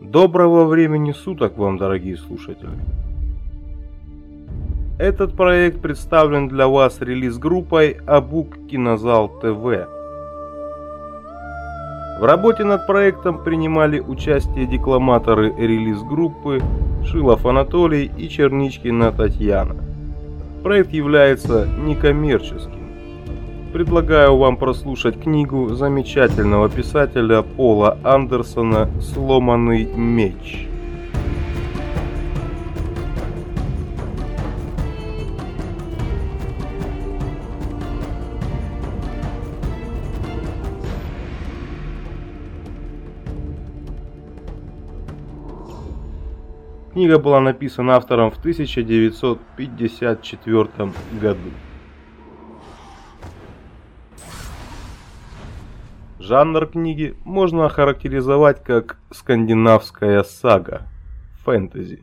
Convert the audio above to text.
Доброго времени суток вам, дорогие слушатели! Этот проект представлен для вас релиз-группой Абук Кинозал ТВ. В работе над проектом принимали участие декламаторы релиз-группы Шилов Анатолий и Черничкина Татьяна. Проект является некоммерческим. Предлагаю вам прослушать книгу замечательного писателя Пола Андерсона «Сломанный меч». Книга была написана автором в 1954 году. Жанр книги можно охарактеризовать как скандинавская сага, фэнтези.